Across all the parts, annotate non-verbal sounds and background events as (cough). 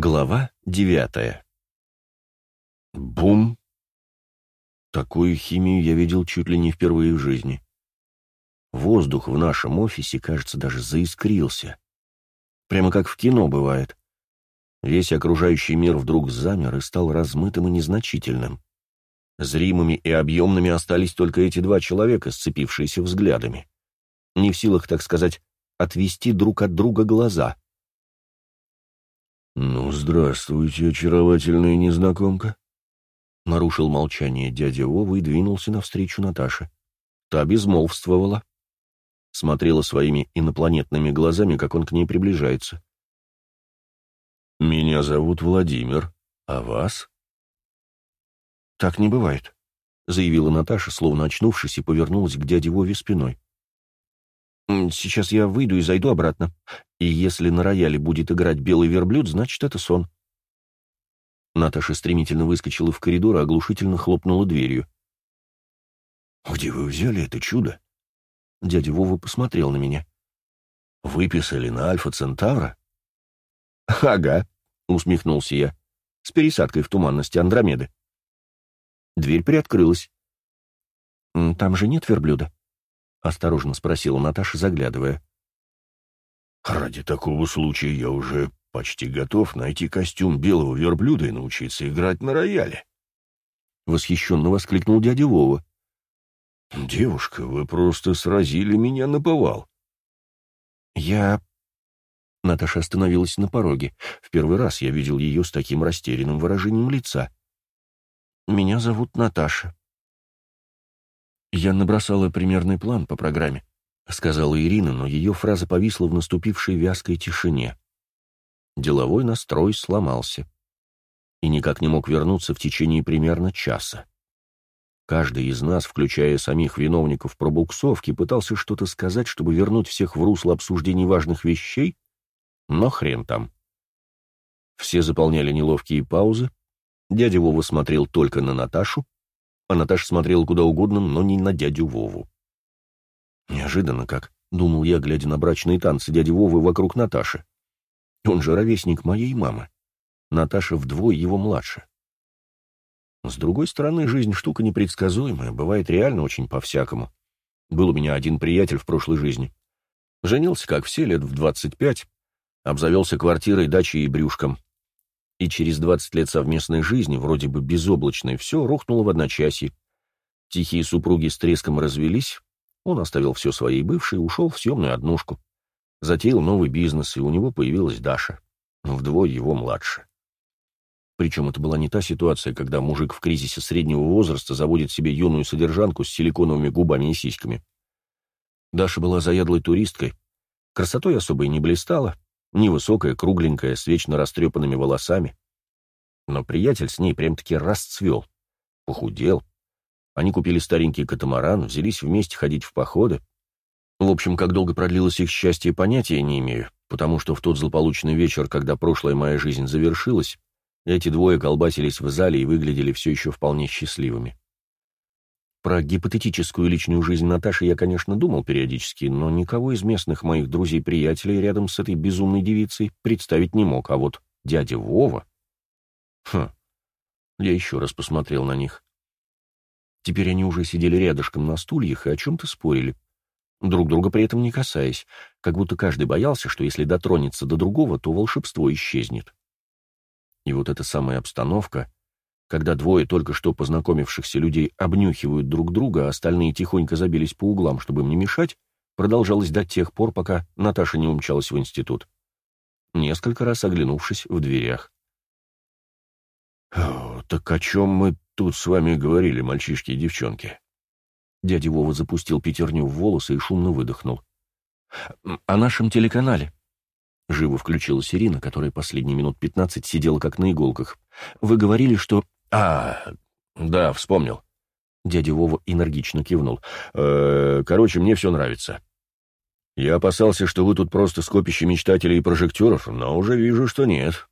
Глава девятая. Бум! Такую химию я видел чуть ли не впервые в жизни. Воздух в нашем офисе, кажется, даже заискрился. Прямо как в кино бывает. Весь окружающий мир вдруг замер и стал размытым и незначительным. Зримыми и объемными остались только эти два человека, сцепившиеся взглядами. Не в силах, так сказать, отвести друг от друга глаза — «Ну, здравствуйте, очаровательная незнакомка!» Нарушил молчание дядя Вова и двинулся навстречу Наташе. Та безмолвствовала. Смотрела своими инопланетными глазами, как он к ней приближается. «Меня зовут Владимир. А вас?» «Так не бывает», — заявила Наташа, словно очнувшись, и повернулась к дяде Вове спиной. Сейчас я выйду и зайду обратно. И если на рояле будет играть белый верблюд, значит, это сон. Наташа стремительно выскочила в коридор и оглушительно хлопнула дверью. «Где вы взяли это чудо?» Дядя Вова посмотрел на меня. «Выписали на Альфа Центавра?» «Ага», — усмехнулся я, — «с пересадкой в туманности Андромеды». Дверь приоткрылась. «Там же нет верблюда?» — осторожно спросила Наташа, заглядывая. «Ради такого случая я уже почти готов найти костюм белого верблюда и научиться играть на рояле». Восхищенно воскликнул дядя Вова. «Девушка, вы просто сразили меня на повал». «Я...» Наташа остановилась на пороге. В первый раз я видел ее с таким растерянным выражением лица. «Меня зовут Наташа. «Я набросала примерный план по программе», — сказала Ирина, но ее фраза повисла в наступившей вязкой тишине. Деловой настрой сломался и никак не мог вернуться в течение примерно часа. Каждый из нас, включая самих виновников пробуксовки, пытался что-то сказать, чтобы вернуть всех в русло обсуждений важных вещей, но хрен там. Все заполняли неловкие паузы, дядя Вова смотрел только на Наташу, а Наташа смотрела куда угодно, но не на дядю Вову. Неожиданно как, думал я, глядя на брачные танцы дяди Вовы вокруг Наташи. Он же ровесник моей мамы. Наташа вдвое его младше. С другой стороны, жизнь штука непредсказуемая, бывает реально очень по-всякому. Был у меня один приятель в прошлой жизни. Женился, как все, лет в двадцать пять, обзавелся квартирой, дачей и брюшком и через 20 лет совместной жизни, вроде бы безоблачной, все рухнуло в одночасье. Тихие супруги с треском развелись, он оставил все своей бывшей, ушел в съемную однушку. Затеял новый бизнес, и у него появилась Даша, вдвое его младше. Причем это была не та ситуация, когда мужик в кризисе среднего возраста заводит себе юную содержанку с силиконовыми губами и сиськами. Даша была заядлой туристкой, красотой особой не блистала, Невысокая, кругленькая, с вечно растрепанными волосами. Но приятель с ней прям-таки расцвел, похудел. Они купили старенький катамаран, взялись вместе ходить в походы. В общем, как долго продлилось их счастье, понятия не имею, потому что в тот злополучный вечер, когда прошлая моя жизнь завершилась, эти двое колбасились в зале и выглядели все еще вполне счастливыми. Про гипотетическую личную жизнь Наташи я, конечно, думал периодически, но никого из местных моих друзей-приятелей рядом с этой безумной девицей представить не мог, а вот дядя Вова... Хм, я еще раз посмотрел на них. Теперь они уже сидели рядышком на стульях и о чем-то спорили, друг друга при этом не касаясь, как будто каждый боялся, что если дотронется до другого, то волшебство исчезнет. И вот эта самая обстановка когда двое только что познакомившихся людей обнюхивают друг друга, а остальные тихонько забились по углам, чтобы им не мешать, продолжалось до тех пор, пока Наташа не умчалась в институт. Несколько раз оглянувшись в дверях. «Так о чем мы тут с вами говорили, мальчишки и девчонки?» Дядя Вова запустил пятерню в волосы и шумно выдохнул. «О нашем телеканале». Живо включилась Ирина, которая последние минут пятнадцать сидела как на иголках. «Вы говорили, что «А, да, вспомнил». Дядя Вова энергично кивнул. «Э, «Короче, мне все нравится. Я опасался, что вы тут просто скопище мечтателей и прожекторов, но уже вижу, что нет».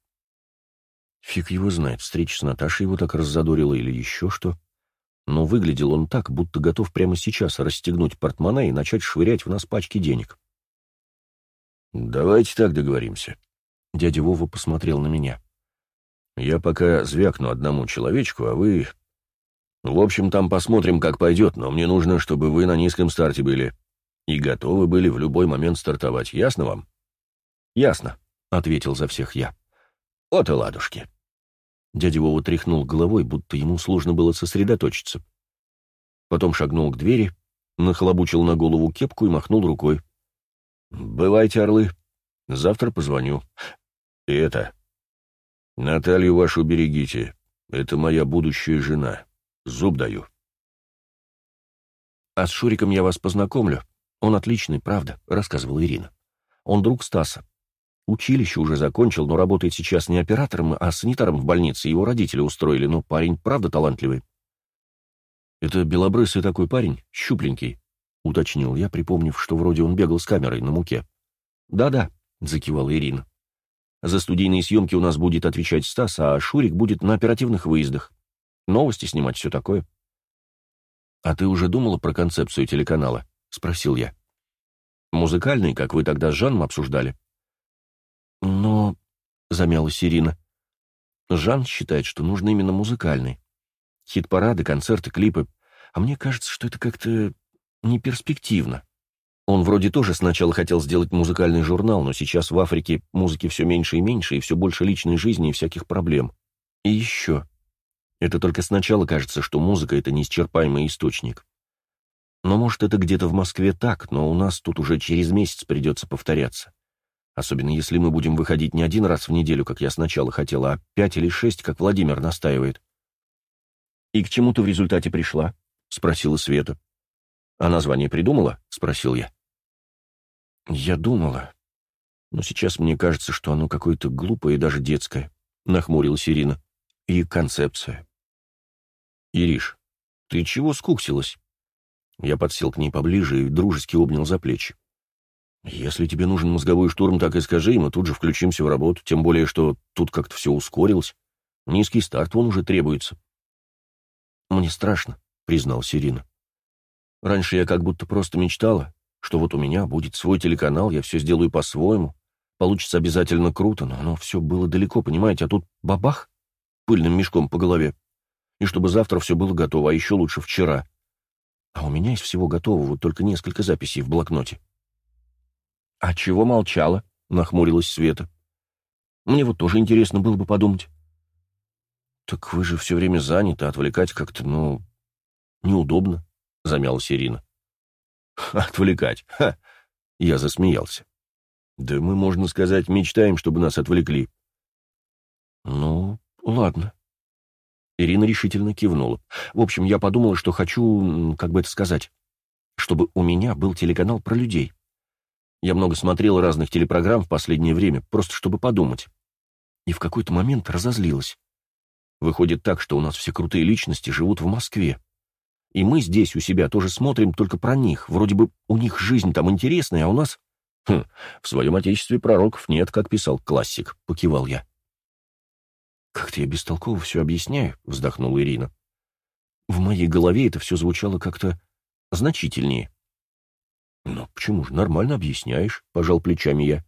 Фиг его знает, встреча с Наташей его так раззадорила или еще что. Но выглядел он так, будто готов прямо сейчас расстегнуть портмоне и начать швырять в нас пачки денег. «Давайте так договоримся». Дядя Вова посмотрел на меня. Я пока звякну одному человечку, а вы... В общем, там посмотрим, как пойдет, но мне нужно, чтобы вы на низком старте были и готовы были в любой момент стартовать. Ясно вам? Ясно, — ответил за всех я. Вот и ладушки. Дядя Вова тряхнул головой, будто ему сложно было сосредоточиться. Потом шагнул к двери, нахлобучил на голову кепку и махнул рукой. «Бывайте, орлы. Завтра позвоню. И это... Наталью вашу берегите. Это моя будущая жена. Зуб даю». «А с Шуриком я вас познакомлю. Он отличный, правда», — рассказывала Ирина. «Он друг Стаса. Училище уже закончил, но работает сейчас не оператором, а санитаром в больнице. Его родители устроили, но парень правда талантливый. «Это белобрысый такой парень, щупленький», — уточнил я, припомнив, что вроде он бегал с камерой на муке. «Да-да», — закивала Ирина. «За студийные съемки у нас будет отвечать Стас, а Шурик будет на оперативных выездах. Новости снимать, все такое». «А ты уже думала про концепцию телеканала?» — спросил я. «Музыкальный, как вы тогда с Жаном обсуждали?» «Но...» — замялась Ирина. «Жан считает, что нужно именно музыкальный. Хит-парады, концерты, клипы. А мне кажется, что это как-то неперспективно. Он вроде тоже сначала хотел сделать музыкальный журнал, но сейчас в Африке музыки все меньше и меньше, и все больше личной жизни и всяких проблем. И еще. Это только сначала кажется, что музыка — это неисчерпаемый источник. Но может это где-то в Москве так, но у нас тут уже через месяц придется повторяться. Особенно если мы будем выходить не один раз в неделю, как я сначала хотела, а пять или шесть, как Владимир настаивает. «И к чему ты в результате пришла?» — спросила Света. «А название придумала?» — спросил я. «Я думала. Но сейчас мне кажется, что оно какое-то глупое и даже детское», — нахмурилась Ирина. «И концепция». «Ириш, ты чего скуксилась?» Я подсел к ней поближе и дружески обнял за плечи. «Если тебе нужен мозговой штурм, так и скажи, и мы тут же включимся в работу, тем более, что тут как-то все ускорилось. Низкий старт вон уже требуется». «Мне страшно», — признал Ирина. «Раньше я как будто просто мечтала, что вот у меня будет свой телеканал, я все сделаю по-своему, получится обязательно круто, но оно все было далеко, понимаете, а тут бабах, пыльным мешком по голове, и чтобы завтра все было готово, а еще лучше вчера. А у меня из всего готового только несколько записей в блокноте». «А чего молчала?» — нахмурилась Света. «Мне вот тоже интересно было бы подумать». «Так вы же все время заняты, отвлекать как-то, ну, неудобно», — замялась Ирина. (laughs) «Отвлекать? Ха!» — я засмеялся. «Да мы, можно сказать, мечтаем, чтобы нас отвлекли». «Ну, ладно». Ирина решительно кивнула. «В общем, я подумала, что хочу, как бы это сказать, чтобы у меня был телеканал про людей. Я много смотрел разных телепрограмм в последнее время, просто чтобы подумать. И в какой-то момент разозлилась. Выходит так, что у нас все крутые личности живут в Москве. И мы здесь у себя тоже смотрим только про них. Вроде бы у них жизнь там интересная, а у нас... Хм, в своем отечестве пророков нет, как писал классик, покивал я. «Как-то я бестолково все объясняю», — вздохнула Ирина. «В моей голове это все звучало как-то значительнее». «Ну, почему же, нормально объясняешь», — пожал плечами я.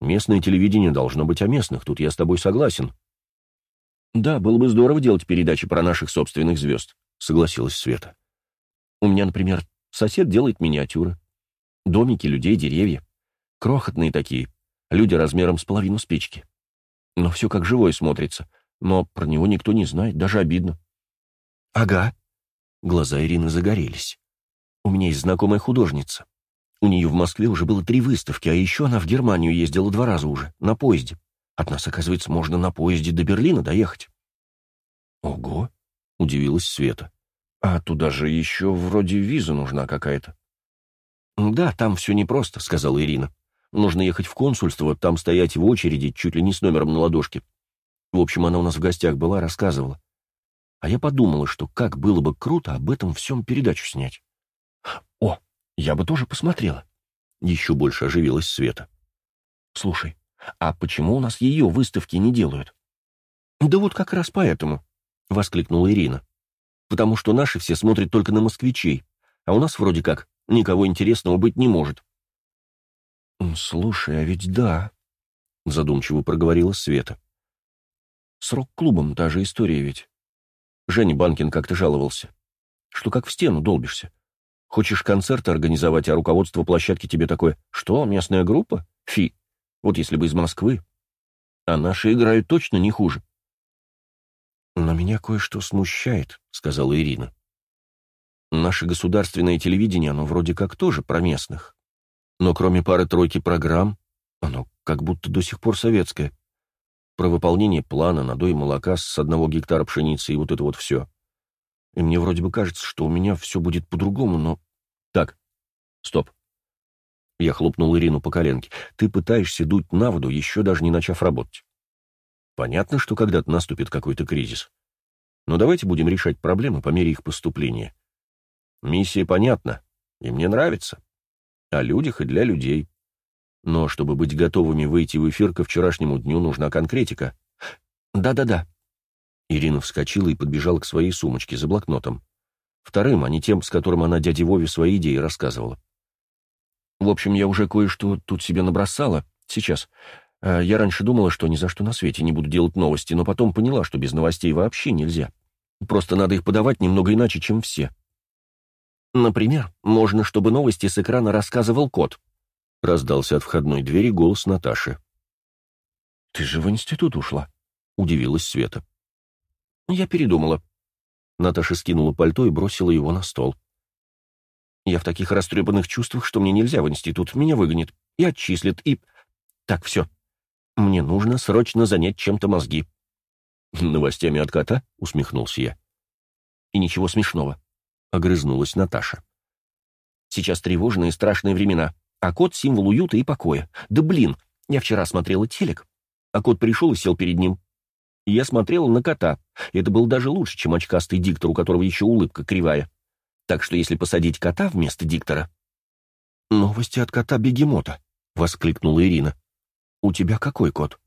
«Местное телевидение должно быть о местных, тут я с тобой согласен. «Да, было бы здорово делать передачи про наших собственных звезд», — согласилась Света. «У меня, например, сосед делает миниатюры. Домики, людей, деревья. Крохотные такие, люди размером с половину спички. Но все как живое смотрится, но про него никто не знает, даже обидно». «Ага». Глаза Ирины загорелись. «У меня есть знакомая художница. У нее в Москве уже было три выставки, а еще она в Германию ездила два раза уже, на поезде. От нас, оказывается, можно на поезде до Берлина доехать. Ого, удивилась Света. А туда же еще вроде виза нужна какая-то. Да, там все непросто, сказала Ирина. Нужно ехать в консульство, там стоять в очереди, чуть ли не с номером на ладошке. В общем, она у нас в гостях была, рассказывала. А я подумала, что как было бы круто об этом всем передачу снять. О, я бы тоже посмотрела. Еще больше оживилась Света. Слушай, а почему у нас ее выставки не делают? Да вот как раз поэтому, — воскликнула Ирина. Потому что наши все смотрят только на москвичей, а у нас вроде как никого интересного быть не может. Слушай, а ведь да, — задумчиво проговорила Света. С рок-клубом та же история ведь. Женя Банкин как-то жаловался, что как в стену долбишься. Хочешь концерт организовать, а руководство площадки тебе такое «Что, местная группа? Фи, вот если бы из Москвы. А наши играют точно не хуже». «Но меня кое-что смущает», — сказала Ирина. «Наше государственное телевидение, оно вроде как тоже про местных. Но кроме пары-тройки программ, оно как будто до сих пор советское про выполнение плана, надой молока с одного гектара пшеницы и вот это вот все. И мне вроде бы кажется, что у меня все будет по-другому, но... Так, стоп. Я хлопнул Ирину по коленке. Ты пытаешься дуть на воду, еще даже не начав работать. Понятно, что когда-то наступит какой-то кризис. Но давайте будем решать проблемы по мере их поступления. Миссия понятна, и мне нравится. О людях и для людей. Но чтобы быть готовыми выйти в эфир ко вчерашнему дню, нужна конкретика. Да-да-да. Ирина вскочила и подбежала к своей сумочке за блокнотом. Вторым, а не тем, с которым она дяде Вове свои идеи рассказывала. В общем, я уже кое-что тут себе набросала. Сейчас. А, я раньше думала, что ни за что на свете не буду делать новости, но потом поняла, что без новостей вообще нельзя. Просто надо их подавать немного иначе, чем все. Например, можно, чтобы новости с экрана рассказывал кот, — раздался от входной двери голос Наташи. «Ты же в институт ушла», — удивилась Света. «Я передумала». Наташа скинула пальто и бросила его на стол. «Я в таких растрепанных чувствах, что мне нельзя в институт, меня выгонят и отчислят, и... Так, все. Мне нужно срочно занять чем-то мозги». «Новостями от кота?» — усмехнулся я. «И ничего смешного», — огрызнулась Наташа. «Сейчас тревожные и страшные времена. А кот — символ уюта и покоя. Да блин, я вчера смотрела телек, а кот пришел и сел перед ним. И я смотрела на кота. Это был даже лучше, чем очкастый диктор, у которого еще улыбка кривая. Так что если посадить кота вместо диктора... «Новости от кота-бегемота», — воскликнула Ирина. «У тебя какой кот?»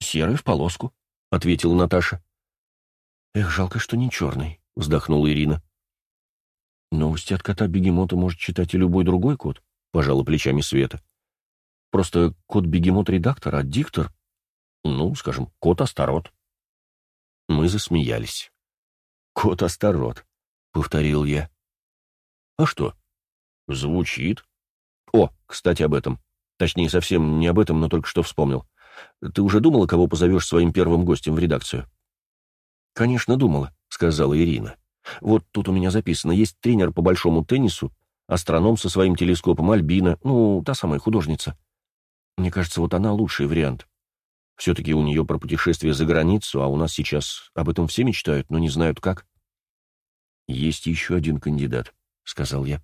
«Серый в полоску», — ответила Наташа. «Эх, жалко, что не черный», — вздохнула Ирина. «Новости от кота-бегемота может читать и любой другой кот», — пожала плечами Света. «Просто кот-бегемот редактор, а диктор, ну, скажем, кот-астарот». Мы засмеялись. «Кот-астарот», — повторил я. «А что?» «Звучит». «О, кстати, об этом. Точнее, совсем не об этом, но только что вспомнил. Ты уже думала, кого позовешь своим первым гостем в редакцию?» «Конечно, думала», — сказала Ирина. «Вот тут у меня записано. Есть тренер по большому теннису, астроном со своим телескопом, Альбина, ну, та самая художница. Мне кажется, вот она лучший вариант. Все-таки у нее про путешествие за границу, а у нас сейчас об этом все мечтают, но не знают как. «Есть еще один кандидат», — сказал я.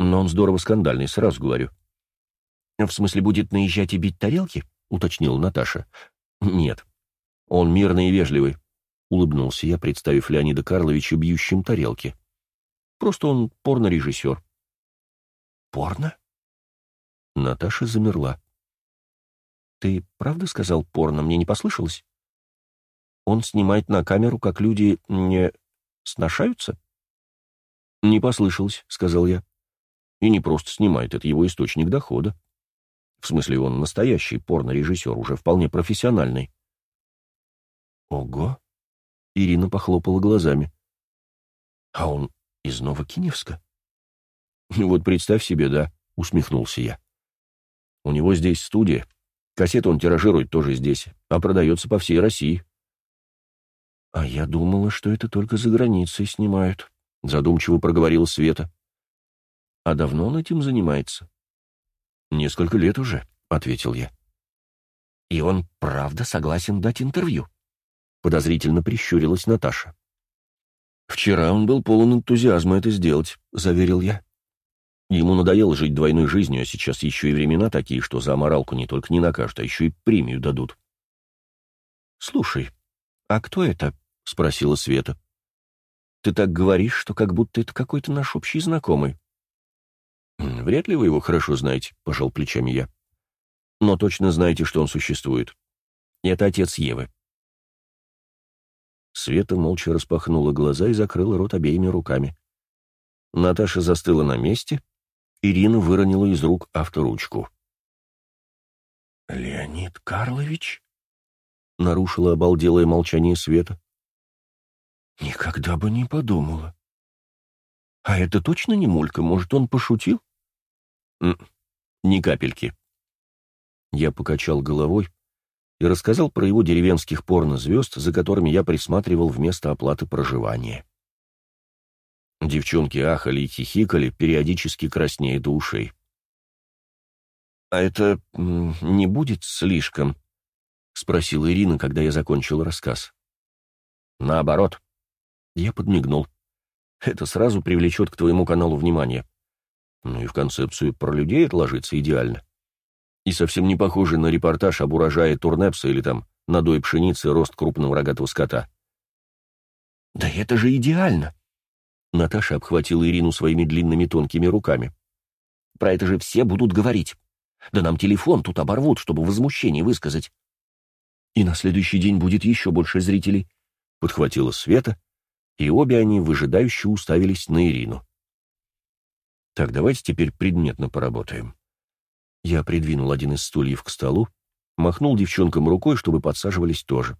«Но он здорово скандальный, сразу говорю». «В смысле, будет наезжать и бить тарелки?» — уточнила Наташа. «Нет. Он мирный и вежливый», — улыбнулся я, представив Леонида Карловича бьющим тарелки. Просто он порно-режиссер». «Порно?» Наташа замерла. «Ты правда сказал порно? Мне не послышалось?» «Он снимает на камеру, как люди не сношаются?» «Не послышалось», — сказал я. «И не просто снимает, это его источник дохода. В смысле, он настоящий порно-режиссер, уже вполне профессиональный». «Ого!» — Ирина похлопала глазами. «А он из Новокиневска? Вот представь себе, да, усмехнулся я. У него здесь студия. Кассеты он тиражирует тоже здесь, а продается по всей России. А я думала, что это только за границей снимают, задумчиво проговорила Света. А давно он этим занимается? Несколько лет уже, ответил я. И он правда согласен дать интервью? Подозрительно прищурилась Наташа. «Вчера он был полон энтузиазма это сделать», — заверил я. Ему надоело жить двойной жизнью, а сейчас еще и времена такие, что за аморалку не только не накажут, а еще и премию дадут. «Слушай, а кто это?» — спросила Света. «Ты так говоришь, что как будто это какой-то наш общий знакомый». «Вряд ли вы его хорошо знаете», — пожал плечами я. «Но точно знаете, что он существует. Это отец Евы. Света молча распахнула глаза и закрыла рот обеими руками. Наташа застыла на месте, Ирина выронила из рук авторучку. «Леонид Карлович?» — нарушила обалделое молчание Света. «Никогда бы не подумала. А это точно не Мулька? Может, он пошутил?» «Ни капельки». Я покачал головой и рассказал про его деревенских порнозвезд, за которыми я присматривал вместо оплаты проживания. Девчонки ахали и хихикали, периодически краснея до ушей. «А это не будет слишком?» — спросила Ирина, когда я закончил рассказ. «Наоборот». Я подмигнул. «Это сразу привлечет к твоему каналу внимание. Ну и в концепцию про людей отложится идеально. И совсем не похоже на репортаж об урожае турнепса или там надой пшеницы рост крупного рогатого скота». «Да это же идеально!» Наташа обхватила Ирину своими длинными тонкими руками. «Про это же все будут говорить. Да нам телефон тут оборвут, чтобы возмущение высказать». «И на следующий день будет еще больше зрителей», — подхватила Света, и обе они выжидающе уставились на Ирину. «Так, давайте теперь предметно поработаем». Я придвинул один из стульев к столу, махнул девчонкам рукой, чтобы подсаживались тоже.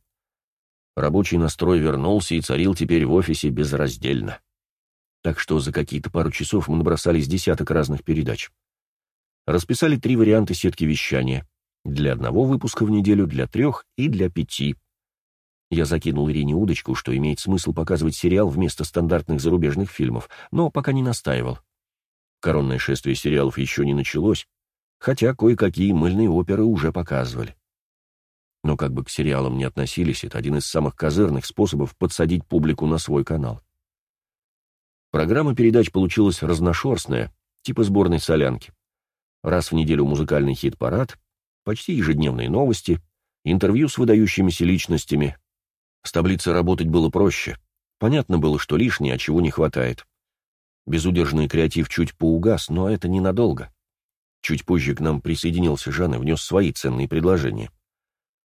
Рабочий настрой вернулся и царил теперь в офисе безраздельно так что за какие-то пару часов мы набросали с десяток разных передач. Расписали три варианта сетки вещания. Для одного выпуска в неделю, для трех и для пяти. Я закинул Ирине удочку, что имеет смысл показывать сериал вместо стандартных зарубежных фильмов, но пока не настаивал. Коронное шествие сериалов еще не началось, хотя кое-какие мыльные оперы уже показывали. Но как бы к сериалам не относились, это один из самых козырных способов подсадить публику на свой канал. Программа передач получилась разношерстная, типа сборной солянки. Раз в неделю музыкальный хит-парад, почти ежедневные новости, интервью с выдающимися личностями. С таблицей работать было проще. Понятно было, что лишнее, а чего не хватает. Безудержный креатив чуть поугас, но это ненадолго. Чуть позже к нам присоединился Жан и внес свои ценные предложения.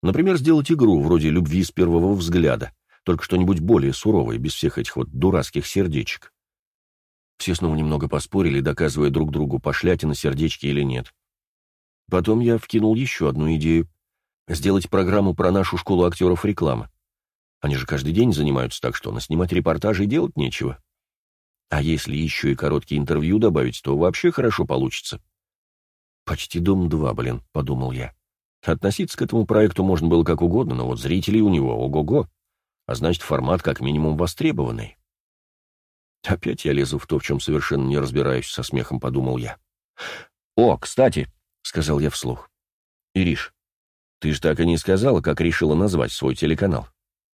Например, сделать игру вроде «Любви с первого взгляда», только что-нибудь более суровое, без всех этих вот дурацких сердечек. Все снова немного поспорили, доказывая друг другу, пошлятина сердечки или нет. Потом я вкинул еще одну идею — сделать программу про нашу школу актеров рекламы. Они же каждый день занимаются так, что наснимать репортажи делать нечего. А если еще и короткие интервью добавить, то вообще хорошо получится. «Почти дом-2, блин», — подумал я. Относиться к этому проекту можно было как угодно, но вот зрителей у него ого-го, а значит, формат как минимум востребованный. Опять я лезу в то, в чем совершенно не разбираюсь, со смехом подумал я. «О, кстати», — сказал я вслух. «Ириш, ты же так и не сказала, как решила назвать свой телеканал».